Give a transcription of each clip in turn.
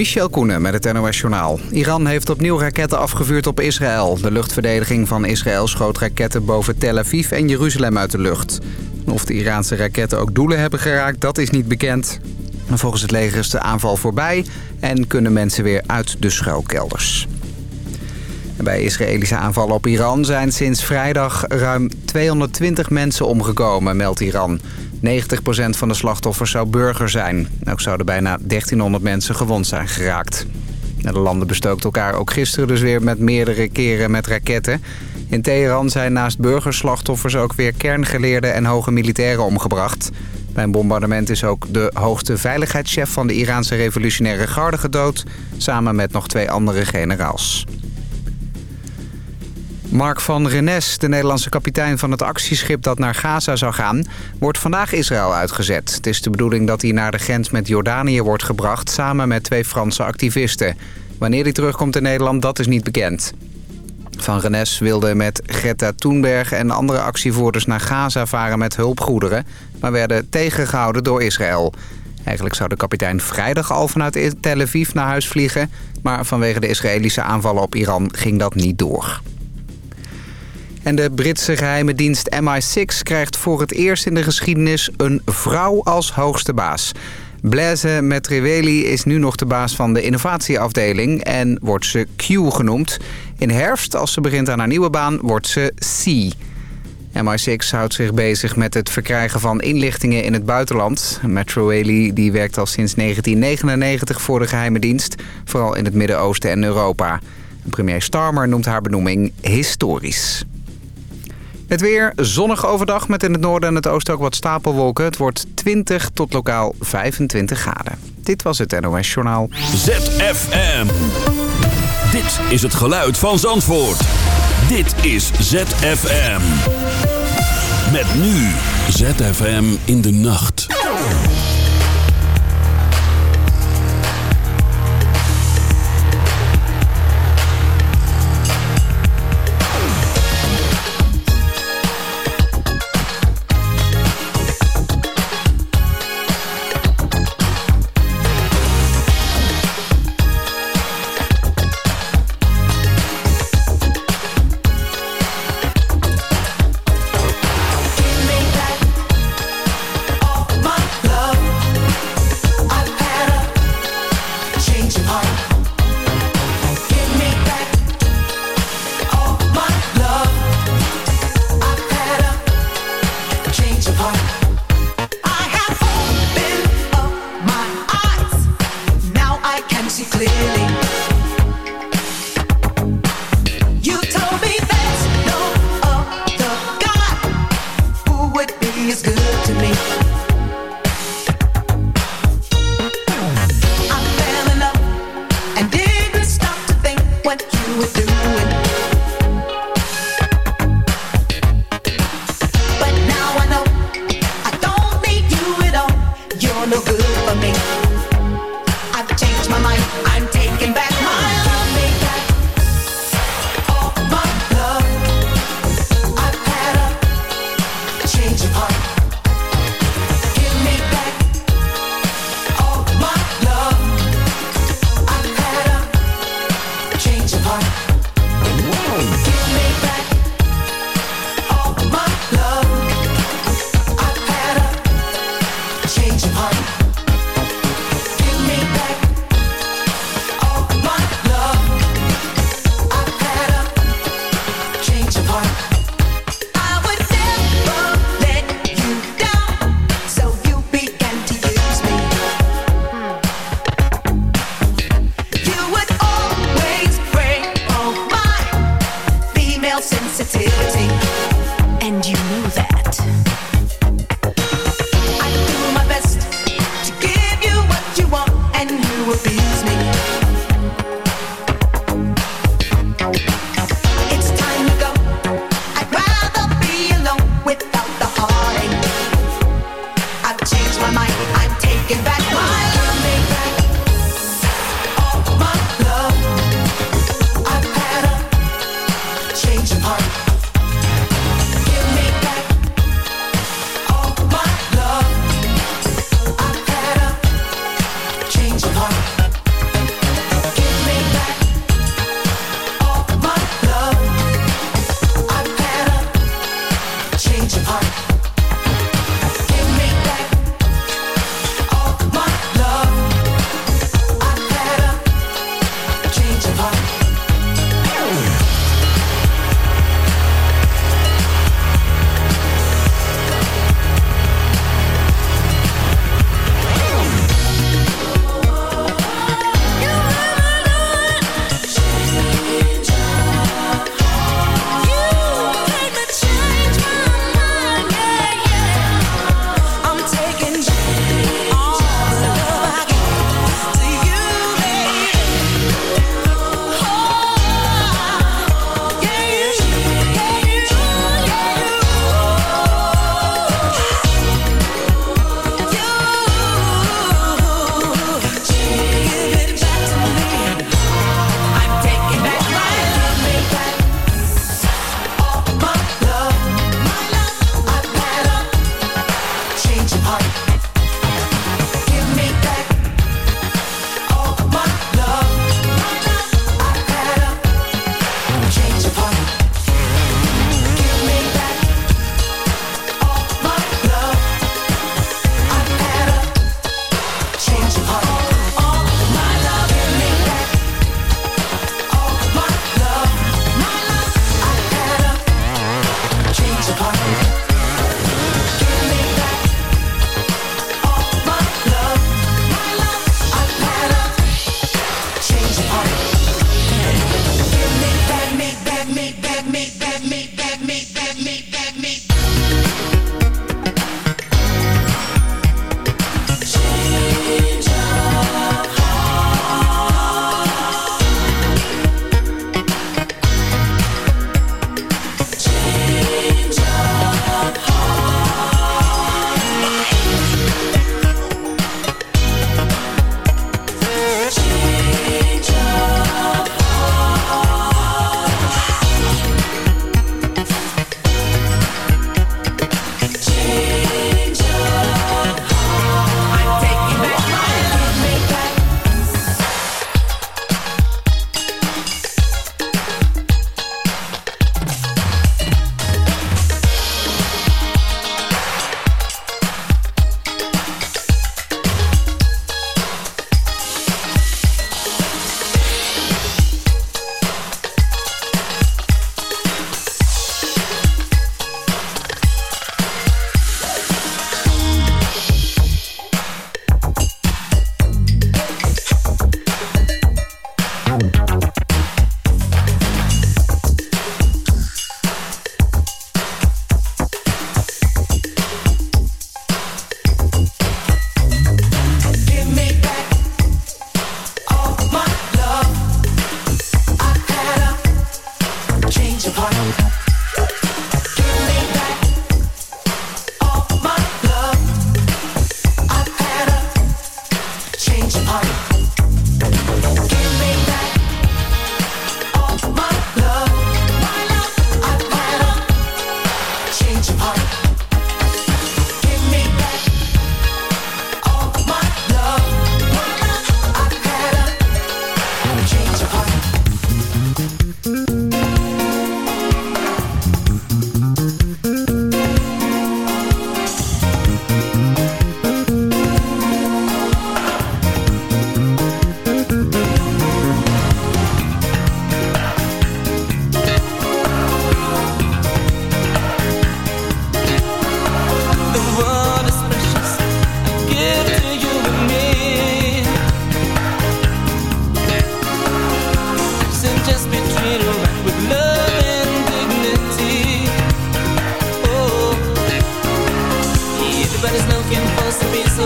Michel Koenen met het NOS Journaal. Iran heeft opnieuw raketten afgevuurd op Israël. De luchtverdediging van Israël schoot raketten boven Tel Aviv en Jeruzalem uit de lucht. Of de Iraanse raketten ook doelen hebben geraakt, dat is niet bekend. Volgens het leger is de aanval voorbij en kunnen mensen weer uit de schuilkelders. Bij Israëlische aanvallen op Iran zijn sinds vrijdag ruim 220 mensen omgekomen, meldt Iran. 90% van de slachtoffers zou burger zijn. Ook zouden bijna 1300 mensen gewond zijn geraakt. De landen bestookten elkaar ook gisteren dus weer met meerdere keren met raketten. In Teheran zijn naast burgerslachtoffers ook weer kerngeleerden en hoge militairen omgebracht. Bij een bombardement is ook de hoogste veiligheidschef van de Iraanse revolutionaire garde gedood... samen met nog twee andere generaals. Mark van Rennes, de Nederlandse kapitein van het actieschip dat naar Gaza zou gaan... wordt vandaag Israël uitgezet. Het is de bedoeling dat hij naar de grens met Jordanië wordt gebracht... samen met twee Franse activisten. Wanneer hij terugkomt in Nederland, dat is niet bekend. Van Rennes wilde met Greta Thunberg en andere actievoerders naar Gaza varen met hulpgoederen... maar werden tegengehouden door Israël. Eigenlijk zou de kapitein vrijdag al vanuit Tel Aviv naar huis vliegen... maar vanwege de Israëlische aanvallen op Iran ging dat niet door. En de Britse geheime dienst MI6 krijgt voor het eerst in de geschiedenis een vrouw als hoogste baas. Blaise Metreveli is nu nog de baas van de innovatieafdeling en wordt ze Q genoemd. In herfst, als ze begint aan haar nieuwe baan, wordt ze C. MI6 houdt zich bezig met het verkrijgen van inlichtingen in het buitenland. Metrowely die werkt al sinds 1999 voor de geheime dienst, vooral in het Midden-Oosten en Europa. Premier Starmer noemt haar benoeming historisch. Het weer zonnig overdag met in het noorden en het oosten ook wat stapelwolken. Het wordt 20 tot lokaal 25 graden. Dit was het NOS Journaal. ZFM. Dit is het geluid van Zandvoort. Dit is ZFM. Met nu ZFM in de nacht.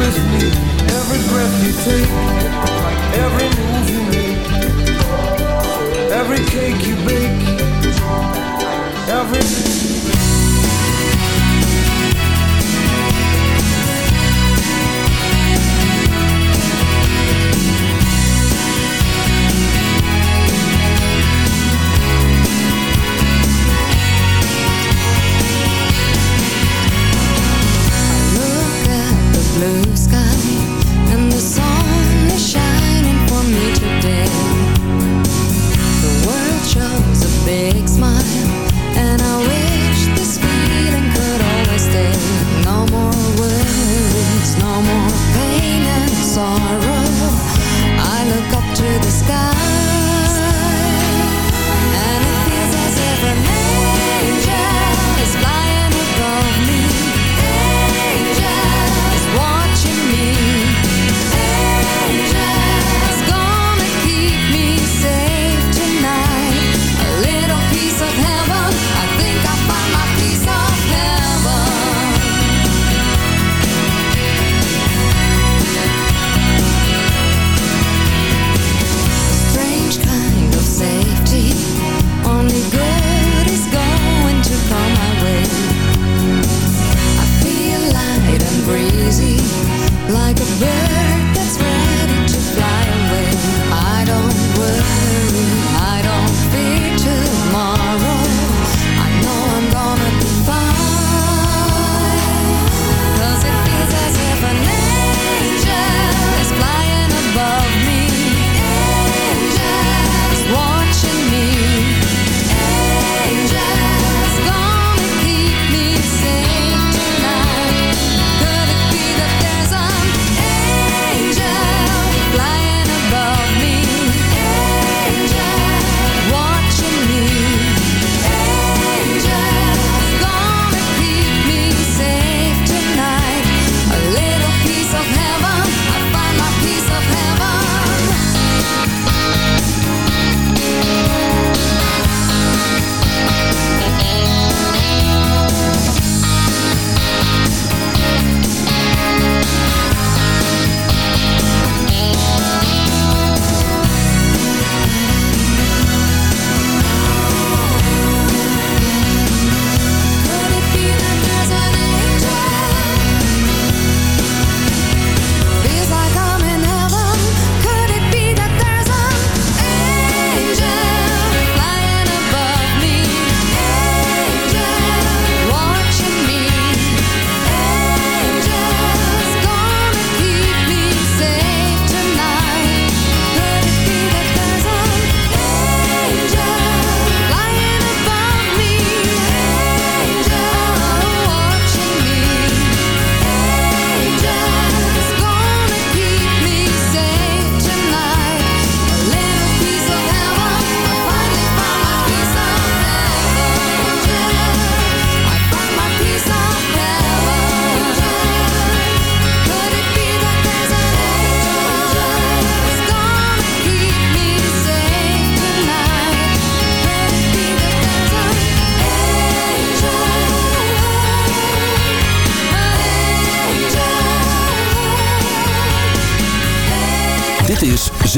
with Every breath you take Every move you make Every cake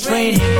Somebody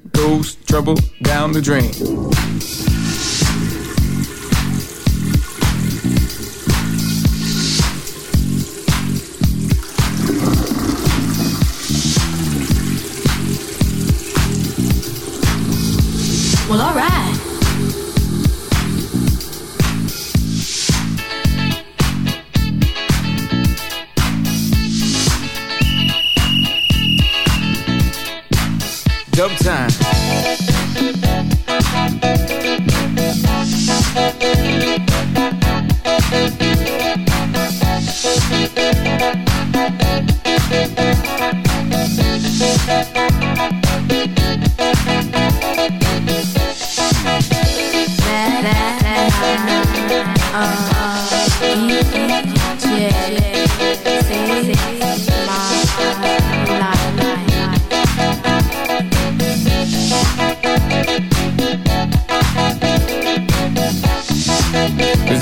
goes trouble down the drain. Dub time.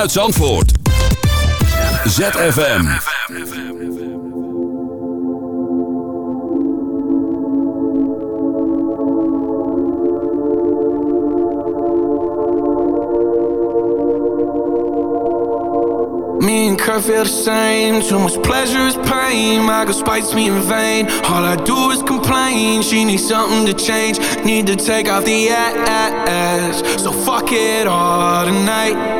vanuit Zandvoort. ZFM. Me and Kurt feel the same. Too much pleasure is pain. My girl spites me in vain. All I do is complain. She needs something to change. Need to take off the ass. So fuck it all tonight.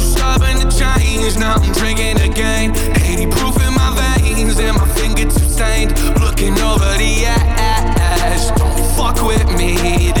changed, now I'm drinking again 80 proof in my veins and my fingertips stained. Looking over the edge, don't fuck with me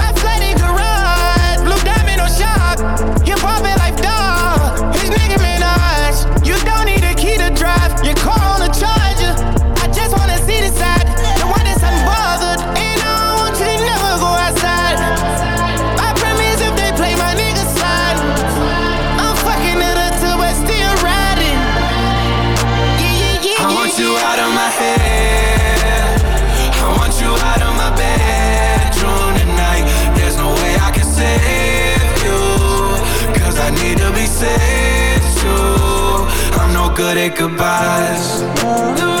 good at.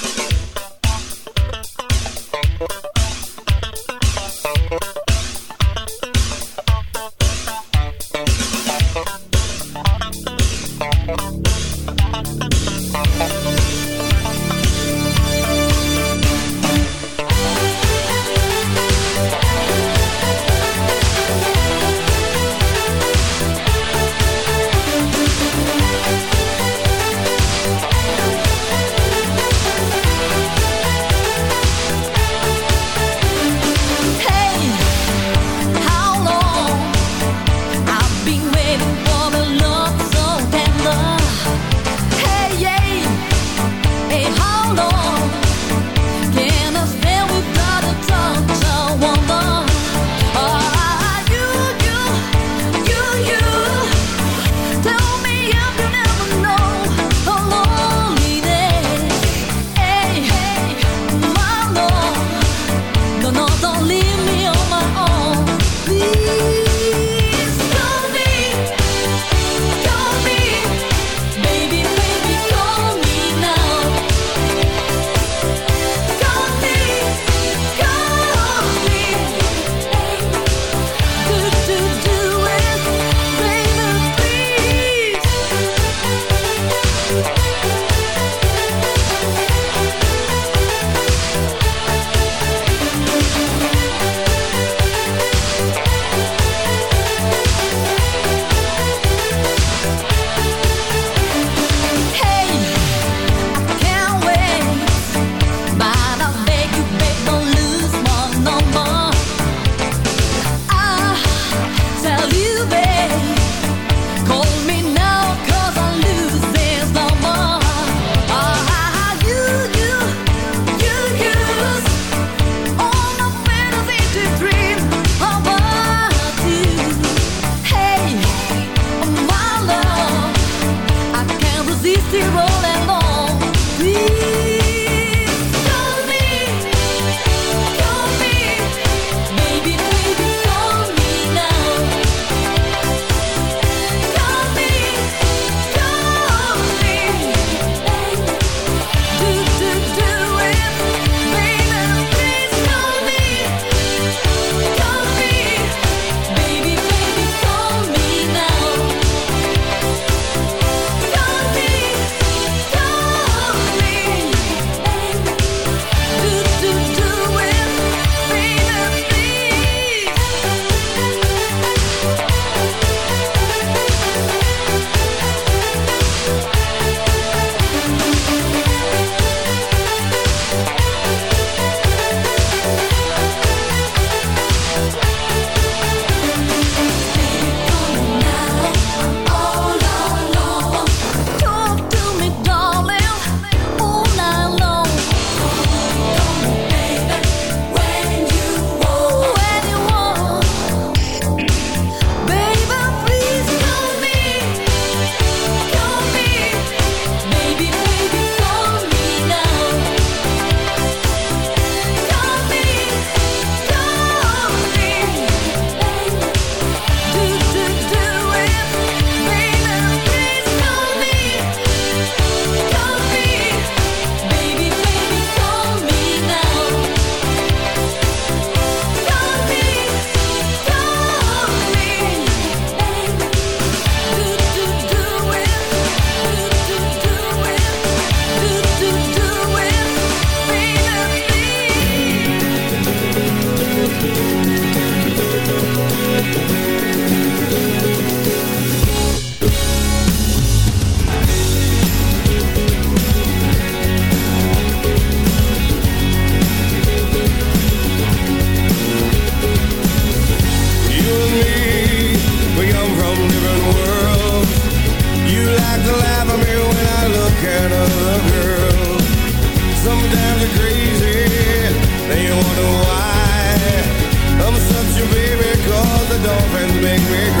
big regret.